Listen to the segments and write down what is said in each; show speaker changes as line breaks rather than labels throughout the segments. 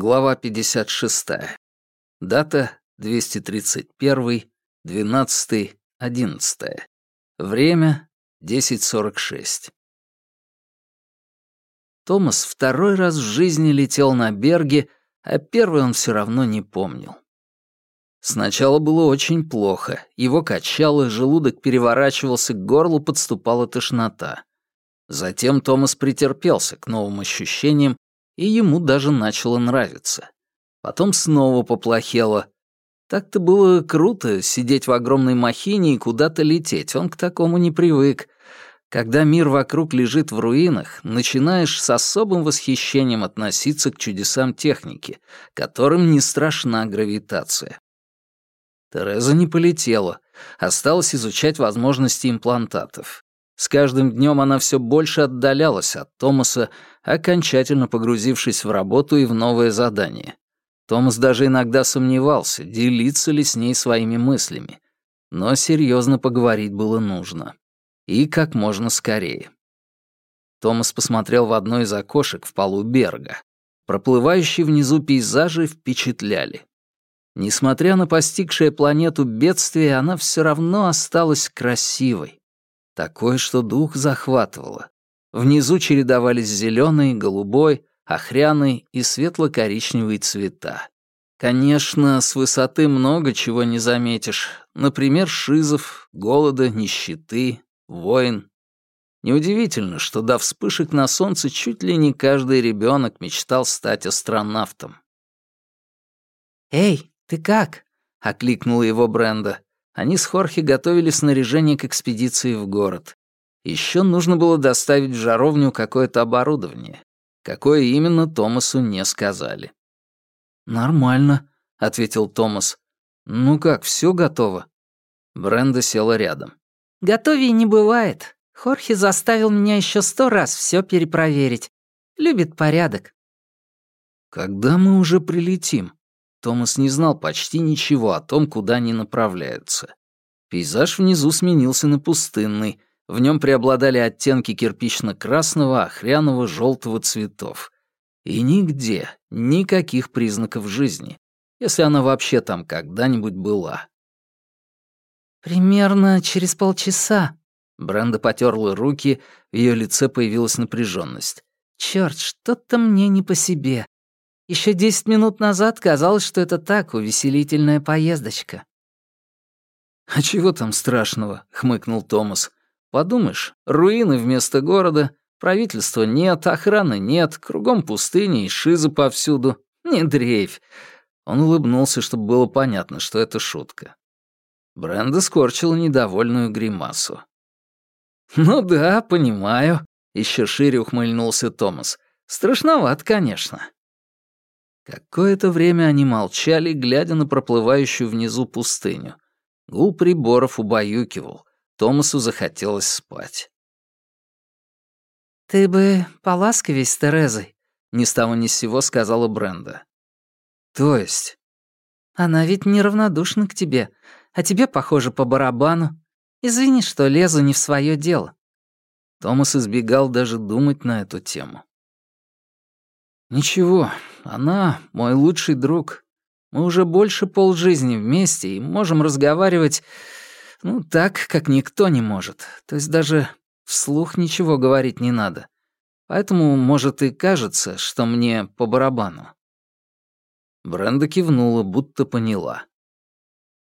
Глава 56. Дата 231, 12, 11. Время 10.46. Томас второй раз в жизни летел на Берге, а первый он все равно не помнил. Сначала было очень плохо. Его качало, желудок переворачивался, к горлу подступала тошнота. Затем Томас претерпелся к новым ощущениям, и ему даже начало нравиться. Потом снова поплохело. Так-то было круто сидеть в огромной махине и куда-то лететь, он к такому не привык. Когда мир вокруг лежит в руинах, начинаешь с особым восхищением относиться к чудесам техники, которым не страшна гравитация. Тереза не полетела, осталось изучать возможности имплантатов. С каждым днем она все больше отдалялась от Томаса, окончательно погрузившись в работу и в новое задание. Томас даже иногда сомневался, делиться ли с ней своими мыслями. Но серьезно поговорить было нужно. И как можно скорее. Томас посмотрел в одно из окошек в полу Берга. Проплывающие внизу пейзажи впечатляли. Несмотря на постигшее планету бедствие, она все равно осталась красивой. Такое, что дух захватывало. Внизу чередовались зеленый, голубой, охряный и светло-коричневый цвета. Конечно, с высоты много чего не заметишь. Например, шизов, голода, нищеты, войн. Неудивительно, что до вспышек на солнце чуть ли не каждый ребенок мечтал стать астронавтом. «Эй, ты как?» — окликнула его Бренда. Они с Хорхе готовили снаряжение к экспедиции в город. Еще нужно было доставить в жаровню какое-то оборудование. Какое именно, Томасу не сказали. «Нормально», — ответил Томас. «Ну как, все готово?» Бренда села рядом. «Готовее не бывает. Хорхе заставил меня еще сто раз все перепроверить. Любит порядок». «Когда мы уже прилетим?» Томас не знал почти ничего о том, куда они направляются. Пейзаж внизу сменился на пустынный, в нем преобладали оттенки кирпично-красного, охряного, желтого цветов. И нигде никаких признаков жизни, если она вообще там когда-нибудь была. «Примерно через полчаса», Бренда потерла руки, в ее лице появилась напряженность. Черт, что-то мне не по себе. Еще десять минут назад казалось, что это так, увеселительная поездочка». «А чего там страшного?» — хмыкнул Томас. «Подумаешь, руины вместо города, правительства нет, охраны нет, кругом пустыни и шизы повсюду. Не дрейфь». Он улыбнулся, чтобы было понятно, что это шутка. Бренда скорчила недовольную гримасу. «Ну да, понимаю», — еще шире ухмыльнулся Томас. «Страшноват, конечно. Какое-то время они молчали, глядя на проплывающую внизу пустыню. Гул приборов убаюкивал. Томасу захотелось спать. «Ты бы поласковей с Терезой», — ни с того ни с сего сказала Бренда. «То есть?» «Она ведь неравнодушна к тебе, а тебе, похоже, по барабану. Извини, что лезу не в свое дело». Томас избегал даже думать на эту тему. «Ничего, она мой лучший друг. Мы уже больше полжизни вместе и можем разговаривать, ну, так, как никто не может. То есть даже вслух ничего говорить не надо. Поэтому, может, и кажется, что мне по барабану». Бренда кивнула, будто поняла.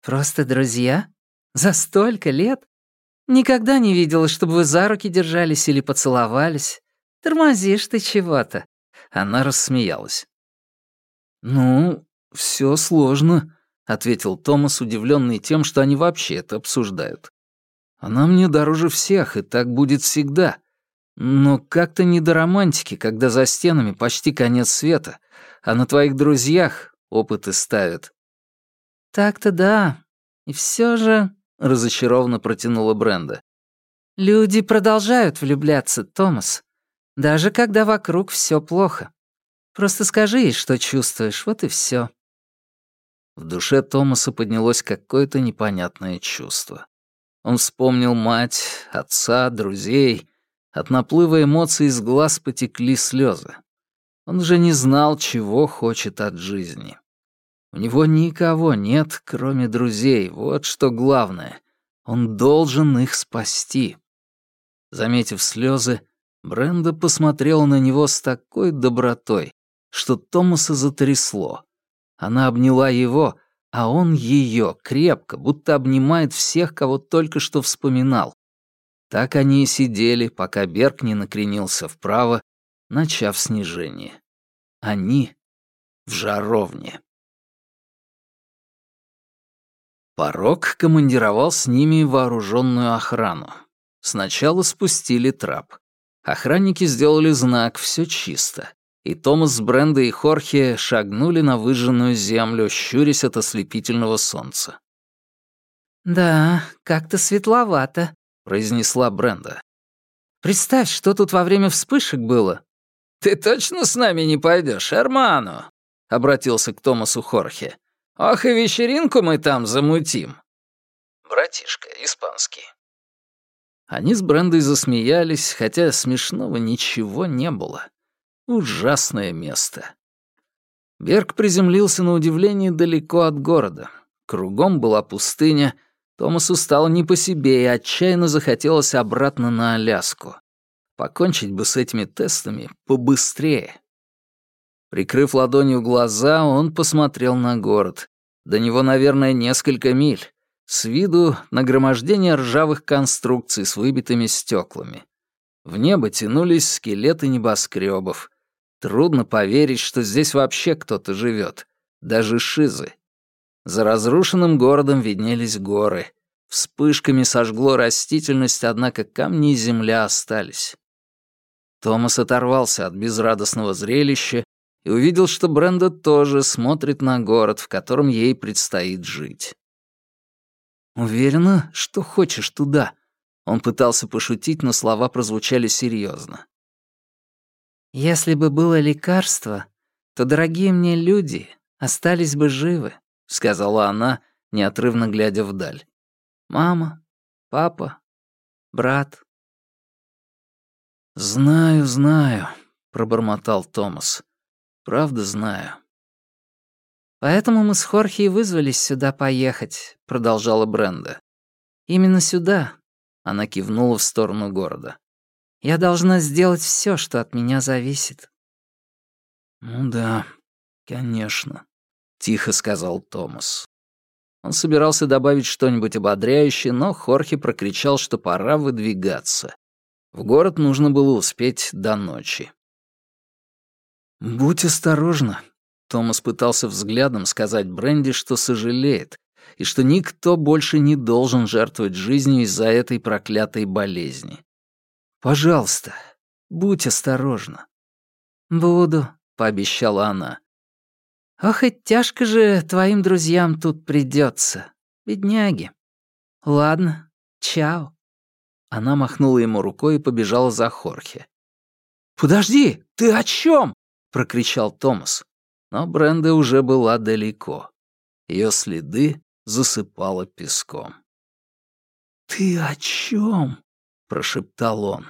«Просто друзья? За столько лет? Никогда не видела, чтобы вы за руки держались или поцеловались. Тормозишь ты чего-то. Она рассмеялась. «Ну, все сложно», — ответил Томас, удивленный тем, что они вообще это обсуждают. «Она мне дороже всех, и так будет всегда. Но как-то не до романтики, когда за стенами почти конец света, а на твоих друзьях опыты ставят». «Так-то да. И все же...» — разочарованно протянула Бренда. «Люди продолжают влюбляться, Томас. Даже когда вокруг все плохо. Просто скажи ей, что чувствуешь, вот и все. В душе Томаса поднялось какое-то непонятное чувство. Он вспомнил мать, отца, друзей. От наплыва эмоций из глаз потекли слезы. Он уже не знал, чего хочет от жизни. У него никого нет, кроме друзей, вот что главное. Он должен их спасти. Заметив слезы, Бренда посмотрела на него с такой добротой, что Томаса затрясло. Она обняла его, а он ее крепко, будто обнимает всех, кого только что вспоминал. Так они и сидели, пока Берг не накренился вправо, начав снижение. Они в жаровне. Порог командировал с ними вооруженную охрану. Сначала спустили трап. Охранники сделали знак «Все чисто», и Томас с Брендой и Хорхе шагнули на выжженную землю, щурясь от ослепительного солнца.
«Да, как-то светловато», —
произнесла Бренда.
«Представь, что тут во время вспышек было».
«Ты точно с нами не пойдешь, Эрману?» — обратился к Томасу Хорхе. «Ох, и вечеринку мы там замутим». Братишка, испанский. Они с Брендой засмеялись, хотя смешного ничего не было. Ужасное место. Берг приземлился на удивление далеко от города. Кругом была пустыня. Томасу стало не по себе и отчаянно захотелось обратно на Аляску. Покончить бы с этими тестами побыстрее. Прикрыв ладонью глаза, он посмотрел на город. До него, наверное, несколько миль. С виду нагромождение ржавых конструкций с выбитыми стеклами. В небо тянулись скелеты небоскребов. Трудно поверить, что здесь вообще кто-то живет, даже шизы. За разрушенным городом виднелись горы. Вспышками сожгло растительность, однако камни и земля остались. Томас оторвался от безрадостного зрелища и увидел, что Бренда тоже смотрит на город, в котором ей предстоит жить. «Уверена, что хочешь туда?» Он пытался пошутить, но слова прозвучали серьезно.
«Если бы было лекарство, то дорогие мне люди остались бы живы», — сказала она, неотрывно глядя вдаль. «Мама, папа, брат».
«Знаю, знаю», — пробормотал Томас. «Правда знаю».
«Поэтому мы с Хорхи и вызвались сюда поехать», — продолжала Бренда. «Именно сюда», — она кивнула в сторону города. «Я должна сделать все, что от меня зависит».
«Ну да, конечно», — тихо сказал Томас. Он собирался добавить что-нибудь ободряющее, но Хорхе прокричал, что пора выдвигаться. В город нужно было успеть до ночи. «Будь осторожна», Томас пытался взглядом сказать Бренди, что сожалеет, и что никто больше не должен жертвовать жизнью из-за этой проклятой болезни. «Пожалуйста, будь осторожна».
«Буду», —
пообещала она.
«Ох, и тяжко же твоим друзьям тут придется, бедняги. Ладно, чао».
Она махнула ему рукой и побежала за Хорхе.
«Подожди, ты о чем?
прокричал Томас. Но Бренда уже была далеко. Ее следы засыпало песком.
«Ты о чем?
прошептал он.